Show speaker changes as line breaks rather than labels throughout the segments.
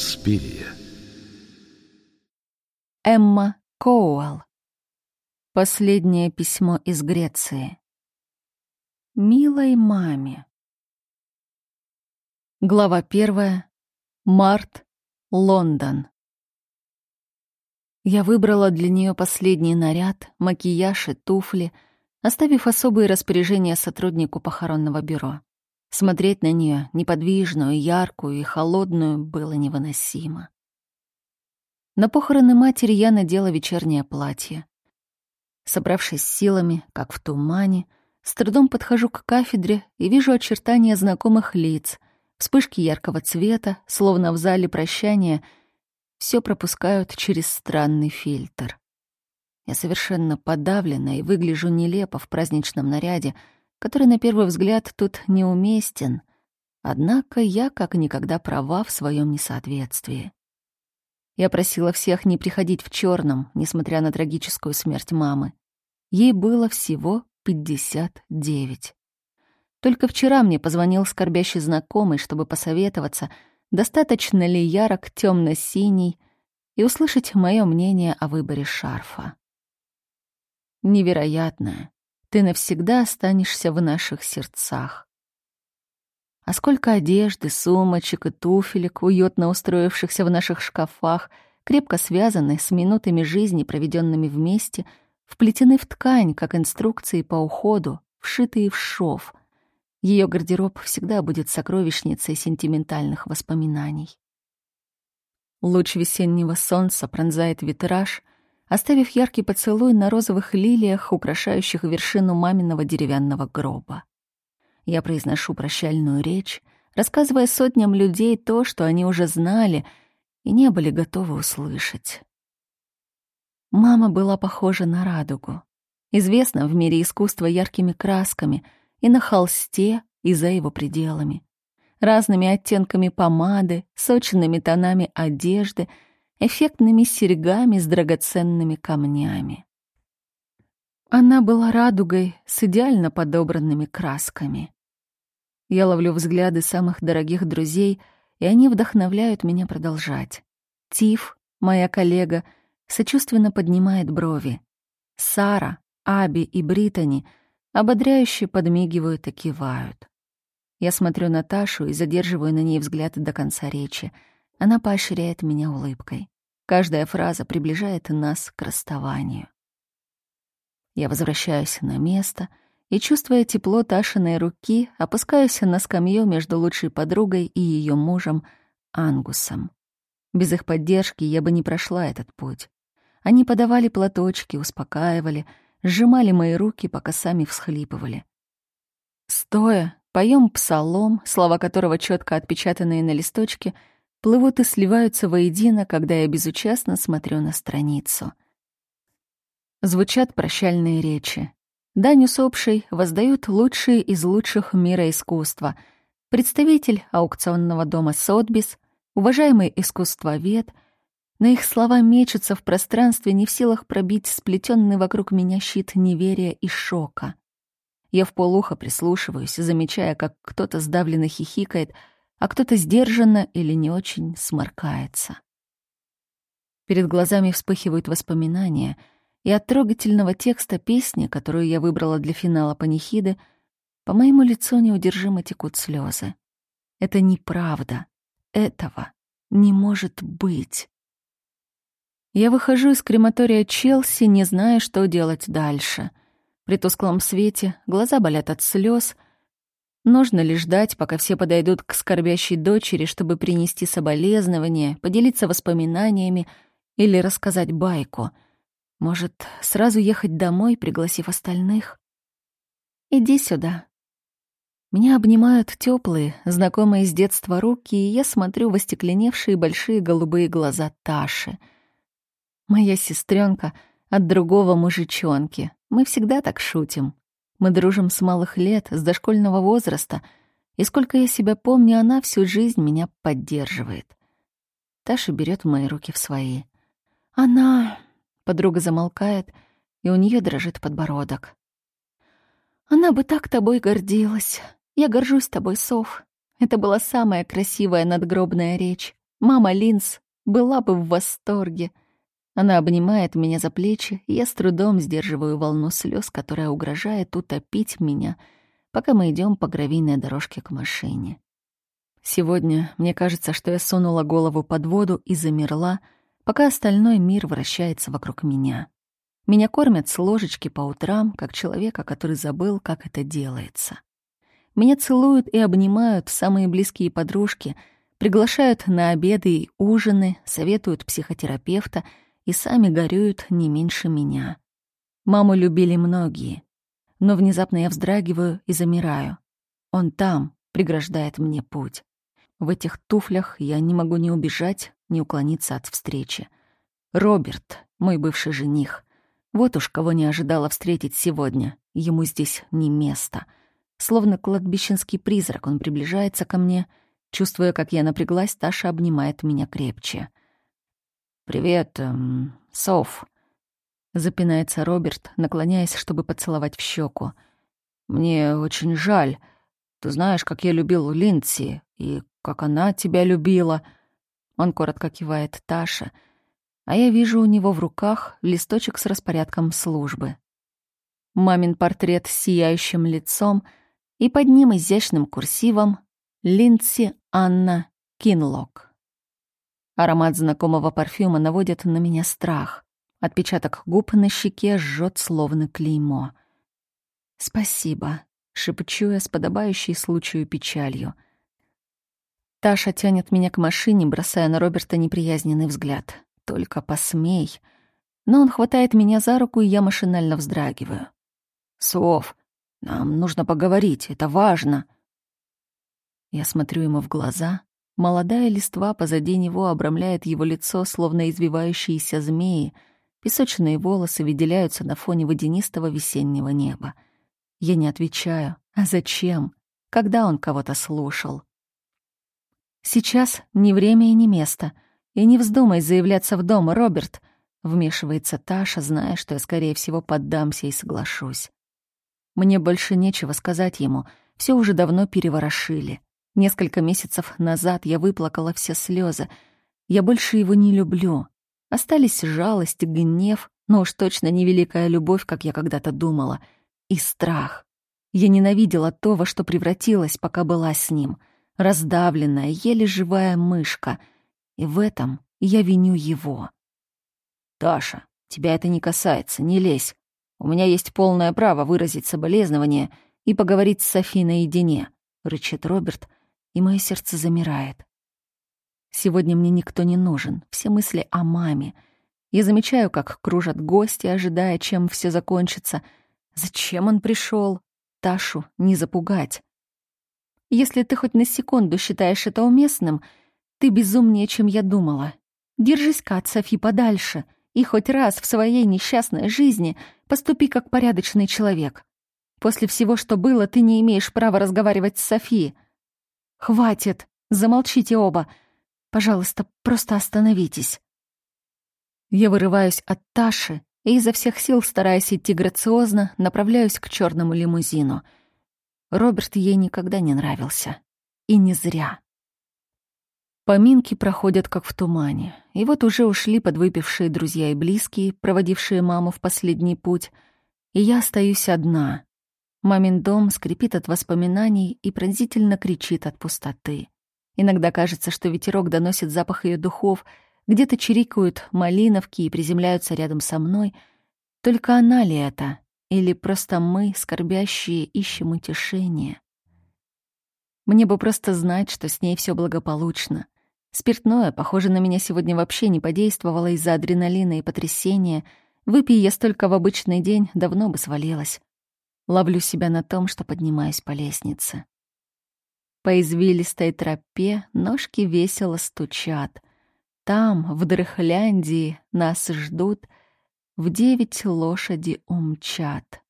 Инспирия.
Эмма Коуэлл. Последнее письмо из Греции. Милой маме. Глава первая. Март. Лондон. Я выбрала для нее последний наряд, макияж и туфли, оставив особые распоряжения сотруднику похоронного бюро. Смотреть на нее, неподвижную, яркую и холодную, было невыносимо. На похороны матери я надела вечернее платье. Собравшись силами, как в тумане, с трудом подхожу к кафедре и вижу очертания знакомых лиц, вспышки яркого цвета, словно в зале прощания, все пропускают через странный фильтр. Я совершенно подавлена и выгляжу нелепо в праздничном наряде — который на первый взгляд тут неуместен, однако я как никогда права в своем несоответствии. Я просила всех не приходить в черном, несмотря на трагическую смерть мамы. Ей было всего 59. Только вчера мне позвонил скорбящий знакомый, чтобы посоветоваться, достаточно ли ярок темно-синий, и услышать мое мнение о выборе шарфа. Невероятное, ты навсегда останешься в наших сердцах. А сколько одежды, сумочек и туфелек, уютно устроившихся в наших шкафах, крепко связаны с минутами жизни, проведенными вместе, вплетены в ткань, как инструкции по уходу, вшитые в шов. Ее гардероб всегда будет сокровищницей сентиментальных воспоминаний. Луч весеннего солнца пронзает витраж, оставив яркий поцелуй на розовых лилиях, украшающих вершину маминого деревянного гроба. Я произношу прощальную речь, рассказывая сотням людей то, что они уже знали и не были готовы услышать. Мама была похожа на радугу, известна в мире искусства яркими красками и на холсте, и за его пределами, разными оттенками помады, сочными тонами одежды — эффектными серьгами с драгоценными камнями. Она была радугой с идеально подобранными красками. Я ловлю взгляды самых дорогих друзей, и они вдохновляют меня продолжать. Тиф, моя коллега, сочувственно поднимает брови. Сара, Аби и Британи ободряюще подмигивают и кивают. Я смотрю на Ташу и задерживаю на ней взгляд до конца речи — она поощряет меня улыбкой. Каждая фраза приближает нас к расставанию. Я возвращаюсь на место и, чувствуя тепло Ташиной руки, опускаюсь на скамью между лучшей подругой и ее мужем Ангусом. Без их поддержки я бы не прошла этот путь. Они подавали платочки, успокаивали, сжимали мои руки, пока сами всхлипывали. Стоя, поем псалом, слова которого четко отпечатанные на листочке — плывут и сливаются воедино, когда я безучастно смотрю на страницу. Звучат прощальные речи. Дань усопшей воздают лучшие из лучших мира искусства. Представитель аукционного дома «Сотбис», уважаемый искусствовед, на их слова мечутся в пространстве, не в силах пробить сплетенный вокруг меня щит неверия и шока. Я в полухо прислушиваюсь, замечая, как кто-то сдавленно хихикает — а кто-то сдержанно или не очень сморкается. Перед глазами вспыхивают воспоминания, и от трогательного текста песни, которую я выбрала для финала панихиды, по моему лицу неудержимо текут слезы. Это неправда. Этого не может быть. Я выхожу из крематория Челси, не зная, что делать дальше. При тусклом свете глаза болят от слез — Нужно ли ждать, пока все подойдут к скорбящей дочери, чтобы принести соболезнования, поделиться воспоминаниями или рассказать байку? Может, сразу ехать домой, пригласив остальных? Иди сюда. Меня обнимают теплые, знакомые с детства руки, и я смотрю в остекленевшие большие голубые глаза Таши. Моя сестренка от другого мужичонки. Мы всегда так шутим. Мы дружим с малых лет, с дошкольного возраста, и сколько я себя помню, она всю жизнь меня поддерживает. Таша берет мои руки в свои. Она... Подруга замолкает, и у нее дрожит подбородок. Она бы так тобой гордилась. Я горжусь тобой, Сов. Это была самая красивая надгробная речь. Мама Линз была бы в восторге. Она обнимает меня за плечи, и я с трудом сдерживаю волну слез, которая угрожает утопить меня, пока мы идем по гравийной дорожке к машине. Сегодня мне кажется, что я сунула голову под воду и замерла, пока остальной мир вращается вокруг меня. Меня кормят с ложечки по утрам, как человека, который забыл, как это делается. Меня целуют и обнимают самые близкие подружки, приглашают на обеды и ужины, советуют психотерапевта и сами горюют не меньше меня. Маму любили многие, но внезапно я вздрагиваю и замираю. Он там, преграждает мне путь. В этих туфлях я не могу ни убежать, ни уклониться от встречи. Роберт, мой бывший жених. Вот уж кого не ожидала встретить сегодня. Ему здесь не место — Словно кладбищенский призрак, он приближается ко мне. Чувствуя, как я напряглась, Таша обнимает меня крепче. «Привет, эм, Соф», — запинается Роберт, наклоняясь, чтобы поцеловать в щеку. «Мне очень жаль. Ты знаешь, как я любил Линдси и как она тебя любила». Он коротко кивает Таша, а я вижу у него в руках листочек с распорядком службы. Мамин портрет с сияющим лицом — и под ним изящным курсивом «Линдси Анна Кинлок». Аромат знакомого парфюма наводит на меня страх. Отпечаток губ на щеке жжет словно клеймо. «Спасибо», — шепчу я с подобающей случаю печалью. Таша тянет меня к машине, бросая на Роберта неприязненный взгляд. «Только посмей». Но он хватает меня за руку, и я машинально вздрагиваю. «Сов, нам нужно поговорить, это важно. Я смотрю ему в глаза. Молодая листва позади него обрамляет его лицо, словно извивающиеся змеи. Песочные волосы выделяются на фоне водянистого весеннего неба. Я не отвечаю. А зачем? Когда он кого-то слушал? Сейчас не время и не место. И не вздумай заявляться в дом, Роберт. Вмешивается Таша, зная, что я, скорее всего, поддамся и соглашусь. Мне больше нечего сказать ему, все уже давно переворошили. Несколько месяцев назад я выплакала все слезы. Я больше его не люблю. Остались жалость, гнев, но уж точно не великая любовь, как я когда-то думала, и страх. Я ненавидела то, во что превратилась, пока была с ним. Раздавленная, еле живая мышка. И в этом я виню его. «Таша, тебя это не касается, не лезь. У меня есть полное право выразить соболезнование и поговорить с Софи наедине», — рычит Роберт, и мое сердце замирает. Сегодня мне никто не нужен, все мысли о маме. Я замечаю, как кружат гости, ожидая, чем все закончится. Зачем он пришел? Ташу не запугать. Если ты хоть на секунду считаешь это уместным, ты безумнее, чем я думала. Держись-ка от Софи подальше — и хоть раз в своей несчастной жизни поступи как порядочный человек. После всего, что было, ты не имеешь права разговаривать с Софией. Хватит, замолчите оба. Пожалуйста, просто остановитесь. Я вырываюсь от Таши и изо всех сил, стараясь идти грациозно, направляюсь к черному лимузину. Роберт ей никогда не нравился. И не зря. Поминки проходят как в тумане. И вот уже ушли подвыпившие друзья и близкие, проводившие маму в последний путь. И я остаюсь одна. Мамин дом скрипит от воспоминаний и пронзительно кричит от пустоты. Иногда кажется, что ветерок доносит запах ее духов, где-то чирикают малиновки и приземляются рядом со мной. Только она ли это? Или просто мы, скорбящие, ищем утешение? Мне бы просто знать, что с ней все благополучно — Спиртное, похоже, на меня сегодня вообще не подействовало из-за адреналина и потрясения. Выпей я столько в обычный день, давно бы свалилась. Ловлю себя на том, что поднимаюсь по лестнице. По извилистой тропе ножки весело стучат. Там, в Дрыхляндии, нас ждут, в девять лошади умчат.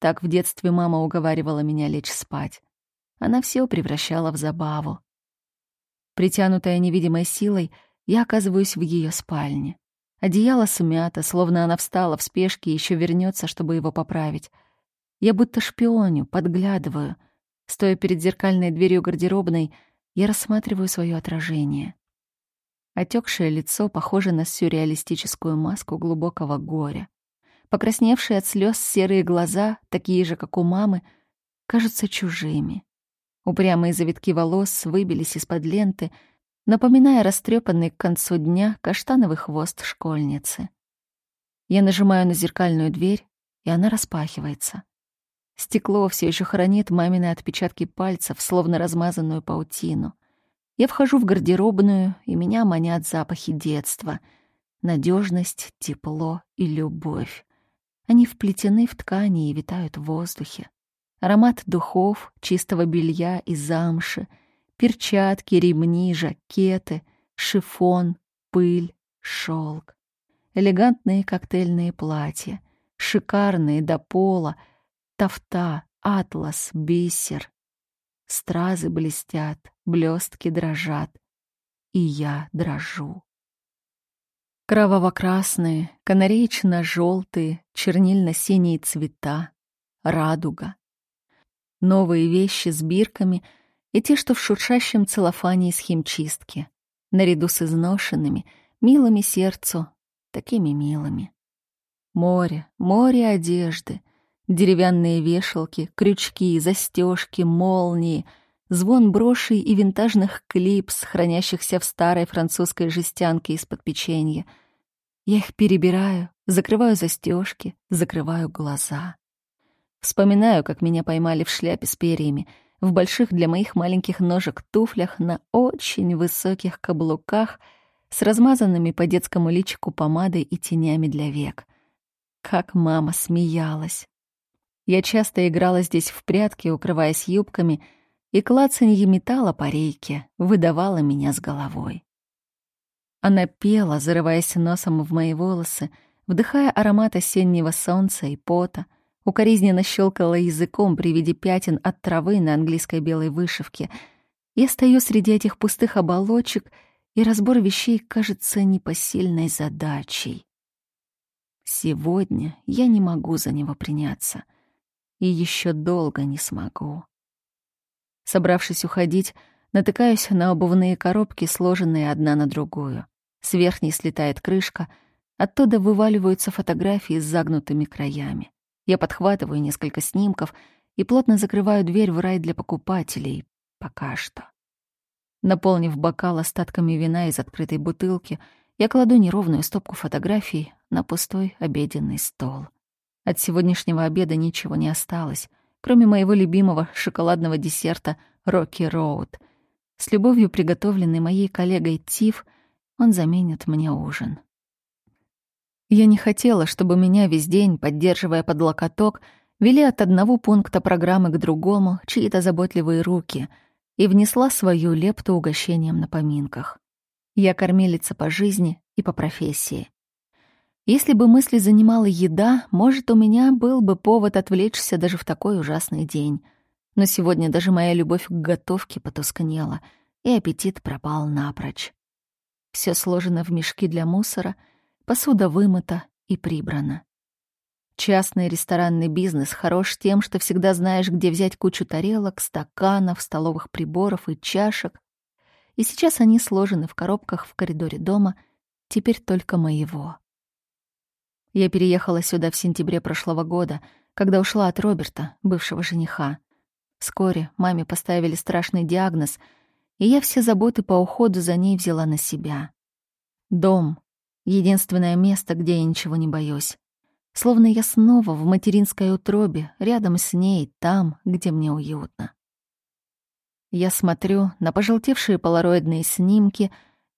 Так в детстве мама уговаривала меня лечь спать. Она все превращала в забаву. Притянутая невидимой силой, я оказываюсь в ее спальне. Одеяло смято, словно она встала в спешке и еще вернется, чтобы его поправить. Я будто шпионю, подглядываю. Стоя перед зеркальной дверью гардеробной, я рассматриваю свое отражение. Отекшее лицо похоже на сюрреалистическую маску глубокого горя. Покрасневшие от слез серые глаза, такие же, как у мамы, кажутся чужими. Упрямые завитки волос выбились из-под ленты, напоминая растрепанный к концу дня каштановый хвост школьницы. Я нажимаю на зеркальную дверь, и она распахивается. Стекло все еще хранит мамины отпечатки пальцев, словно размазанную паутину. Я вхожу в гардеробную, и меня манят запахи детства. Надежность, тепло и любовь. Они вплетены в ткани и витают в воздухе. Аромат духов, чистого белья и замши, перчатки, ремни, жакеты, шифон, пыль, шелк. Элегантные коктейльные платья, шикарные до пола, тафта, атлас, бисер. Стразы блестят, блестки дрожат, и я дрожу. Кроваво-красные, канареечно-желтые, чернильно-синие цвета, радуга. Новые вещи с бирками и те, что в шуршащем целлофане из химчистки, наряду с изношенными, милыми сердцу, такими милыми. Море, море одежды, деревянные вешалки, крючки, застежки, молнии, звон брошей и винтажных клипс, хранящихся в старой французской жестянке из-под печенья. Я их перебираю, закрываю застежки, закрываю глаза. Вспоминаю, как меня поймали в шляпе с перьями, в больших для моих маленьких ножек туфлях на очень высоких каблуках с размазанными по детскому личику помадой и тенями для век. Как мама смеялась. Я часто играла здесь в прятки, укрываясь юбками, и клацанье металла по рейке выдавало меня с головой. Она пела, зарываясь носом в мои волосы, вдыхая аромат осеннего солнца и пота, укоризненно щелкала языком при виде пятен от травы на английской белой вышивке. Я стою среди этих пустых оболочек, и разбор вещей кажется непосильной задачей. Сегодня я не могу за него приняться. И еще долго не смогу. Собравшись уходить, натыкаюсь на обувные коробки, сложенные одна на другую. С верхней слетает крышка, оттуда вываливаются фотографии с загнутыми краями. Я подхватываю несколько снимков и плотно закрываю дверь в рай для покупателей. Пока что. Наполнив бокал остатками вина из открытой бутылки, я кладу неровную стопку фотографий на пустой обеденный стол. От сегодняшнего обеда ничего не осталось, кроме моего любимого шоколадного десерта «Рокки Роуд». С любовью приготовленный моей коллегой Тиф, он заменит мне ужин. Я не хотела, чтобы меня весь день, поддерживая под локоток, вели от одного пункта программы к другому чьи-то заботливые руки и внесла свою лепту угощением на поминках. Я кормилица по жизни и по профессии. Если бы мысли занимала еда, может, у меня был бы повод отвлечься даже в такой ужасный день. Но сегодня даже моя любовь к готовке потускнела, и аппетит пропал напрочь. Все сложено в мешки для мусора — Посуда вымыта и прибрана. Частный ресторанный бизнес хорош тем, что всегда знаешь, где взять кучу тарелок, стаканов, столовых приборов и чашек. И сейчас они сложены в коробках в коридоре дома, теперь только моего. Я переехала сюда в сентябре прошлого года, когда ушла от Роберта, бывшего жениха. Вскоре маме поставили страшный диагноз, и я все заботы по уходу за ней взяла на себя. Дом, Единственное место, где я ничего не боюсь. Словно я снова в материнской утробе, рядом с ней, там, где мне уютно. Я смотрю на пожелтевшие полароидные снимки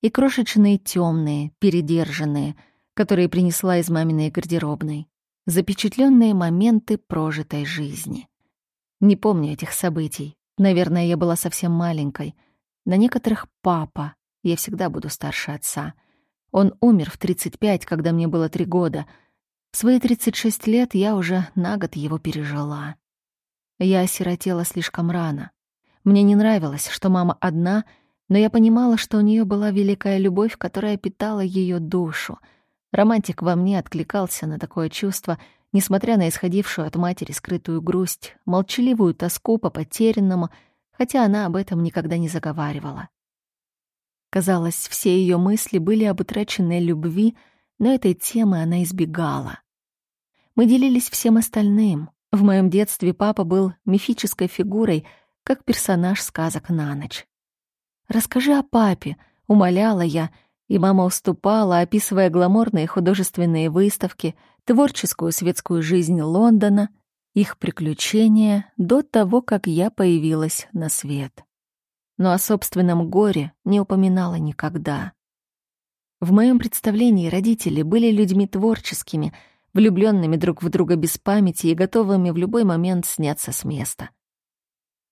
и крошечные темные, передержанные, которые принесла из маминой гардеробной. Запечатленные моменты прожитой жизни. Не помню этих событий. Наверное, я была совсем маленькой. На некоторых папа. Я всегда буду старше отца — он умер в 35, когда мне было три года. В свои 36 лет я уже на год его пережила. Я осиротела слишком рано. Мне не нравилось, что мама одна, но я понимала, что у нее была великая любовь, которая питала ее душу. Романтик во мне откликался на такое чувство, несмотря на исходившую от матери скрытую грусть, молчаливую тоску по потерянному, хотя она об этом никогда не заговаривала. Казалось, все ее мысли были об утраченной любви, но этой темы она избегала. Мы делились всем остальным. В моем детстве папа был мифической фигурой, как персонаж сказок на ночь. «Расскажи о папе», — умоляла я, и мама уступала, описывая гламурные художественные выставки, творческую светскую жизнь Лондона, их приключения до того, как я появилась на свет. Но о собственном горе не упоминала никогда. В моем представлении родители были людьми творческими, влюбленными друг в друга без памяти и готовыми в любой момент сняться с места.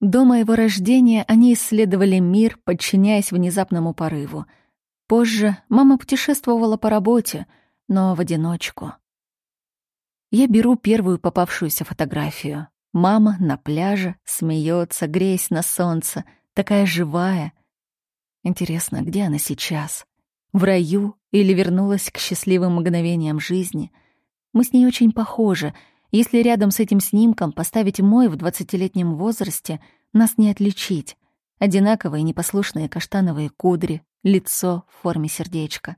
До моего рождения они исследовали мир, подчиняясь внезапному порыву. Позже мама путешествовала по работе, но в одиночку. Я беру первую попавшуюся фотографию. Мама на пляже, смеется, греясь на солнце, такая живая. Интересно, где она сейчас? В раю или вернулась к счастливым мгновениям жизни? Мы с ней очень похожи — если рядом с этим снимком поставить мой в двадцатилетнем возрасте, нас не отличить. Одинаковые непослушные каштановые кудри, лицо в форме сердечка.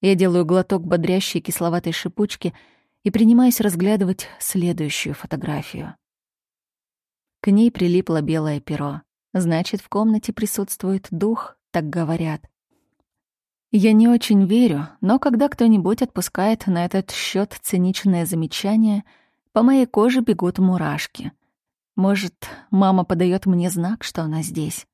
Я делаю глоток бодрящей кисловатой шипучки и принимаюсь разглядывать следующую фотографию. К ней прилипло белое перо. Значит, в комнате присутствует дух, так говорят. Я не очень верю, но когда кто-нибудь отпускает на этот счет циничное замечание, по моей коже бегут мурашки. Может, мама подает мне знак, что она здесь.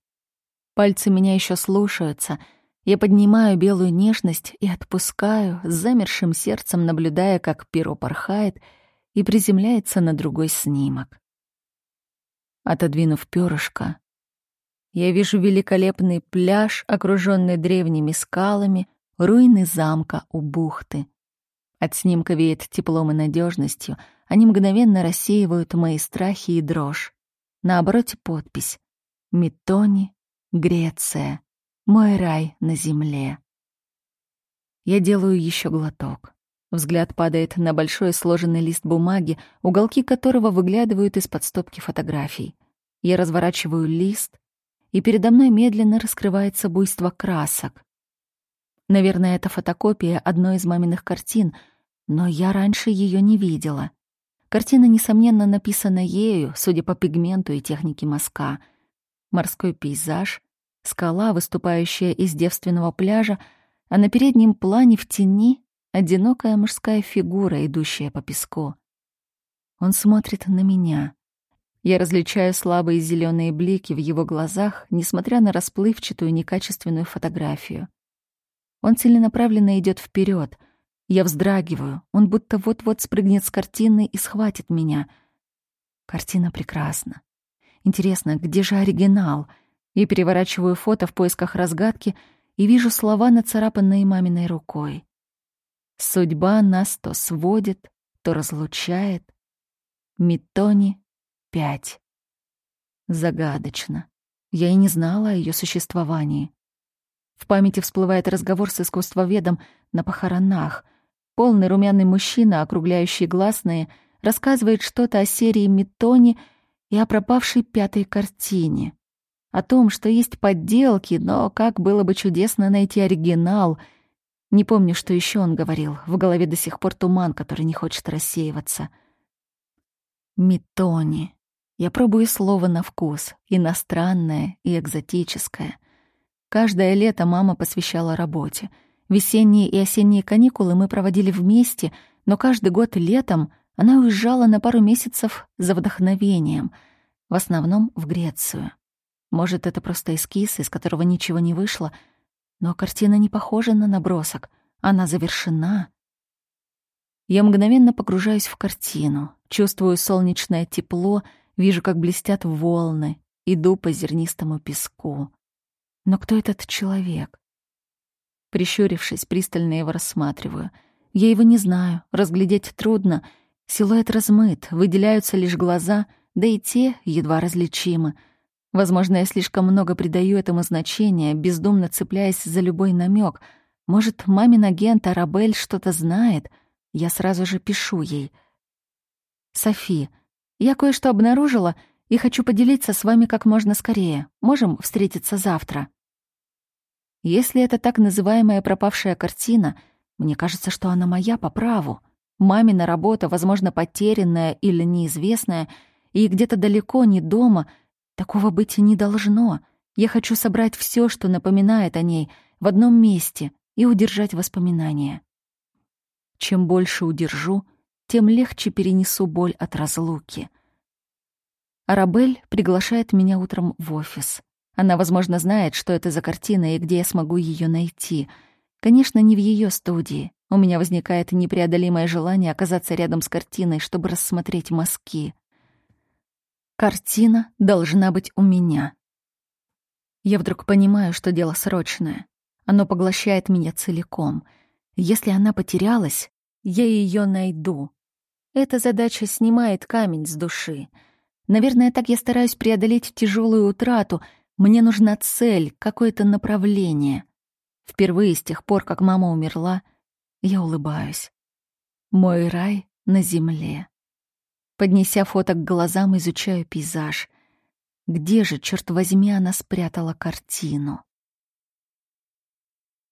Пальцы меня еще слушаются. Я поднимаю белую нежность и отпускаю, с замершим сердцем наблюдая, как перо порхает и приземляется на другой снимок. Отодвинув перышко, я вижу великолепный пляж, окруженный древними скалами, руины замка у бухты. От снимка веет теплом и надежностью, они мгновенно рассеивают мои страхи и дрожь. На обороте подпись «Метони, Греция, мой рай на земле». Я делаю еще глоток. Взгляд падает на большой сложенный лист бумаги, уголки которого выглядывают из-под стопки фотографий. Я разворачиваю лист, и передо мной медленно раскрывается буйство красок. Наверное, это фотокопия одной из маминых картин, но я раньше ее не видела. Картина, несомненно, написана ею, судя по пигменту и технике мазка. Морской пейзаж, скала, выступающая из девственного пляжа, а на переднем плане в тени одинокая мужская фигура, идущая по песку. Он смотрит на меня. Я различаю слабые зеленые блики в его глазах, несмотря на расплывчатую некачественную фотографию. Он целенаправленно идет вперед. Я вздрагиваю. Он будто вот-вот спрыгнет с картины и схватит меня. Картина прекрасна. Интересно, где же оригинал? Я переворачиваю фото в поисках разгадки и вижу слова, нацарапанные маминой рукой. Судьба нас то сводит, то разлучает. Митони пять. Загадочно. Я и не знала о ее существовании. В памяти всплывает разговор с искусствоведом на похоронах. Полный румяный мужчина, округляющий гласные, рассказывает что-то о серии Метони и о пропавшей пятой картине. О том, что есть подделки, но как было бы чудесно найти оригинал. Не помню, что еще он говорил. В голове до сих пор туман, который не хочет рассеиваться. Метони. Я пробую слово на вкус, иностранное и экзотическое. Каждое лето мама посвящала работе. Весенние и осенние каникулы мы проводили вместе, но каждый год летом она уезжала на пару месяцев за вдохновением, в основном в Грецию. Может, это просто эскиз, из которого ничего не вышло, но картина не похожа на набросок, она завершена. Я мгновенно погружаюсь в картину, чувствую солнечное тепло — Вижу, как блестят волны, иду по зернистому песку. Но кто этот человек? Прищурившись, пристально его рассматриваю. Я его не знаю, разглядеть трудно. Силуэт размыт, выделяются лишь глаза, да и те едва различимы. Возможно, я слишком много придаю этому значения, бездумно цепляясь за любой намек. Может, мамин агент Арабель что-то знает? Я сразу же пишу ей. «Софи, я кое-что обнаружила и хочу поделиться с вами как можно скорее. Можем встретиться завтра?» Если это так называемая пропавшая картина, мне кажется, что она моя по праву. Мамина работа, возможно, потерянная или неизвестная, и где-то далеко, не дома. Такого быть не должно. Я хочу собрать все, что напоминает о ней, в одном месте и удержать воспоминания. Чем больше удержу, тем легче перенесу боль от разлуки. Арабель приглашает меня утром в офис. Она, возможно, знает, что это за картина и где я смогу ее найти. Конечно, не в ее студии. У меня возникает непреодолимое желание оказаться рядом с картиной, чтобы рассмотреть мазки. Картина должна быть у меня. Я вдруг понимаю, что дело срочное. Оно поглощает меня целиком. Если она потерялась, я ее найду. Эта задача снимает камень с души. Наверное, так я стараюсь преодолеть тяжелую утрату. Мне нужна цель, какое-то направление. Впервые с тех пор, как мама умерла, я улыбаюсь. Мой рай на земле. Поднеся фото к глазам, изучаю пейзаж. Где же, черт возьми, она спрятала картину?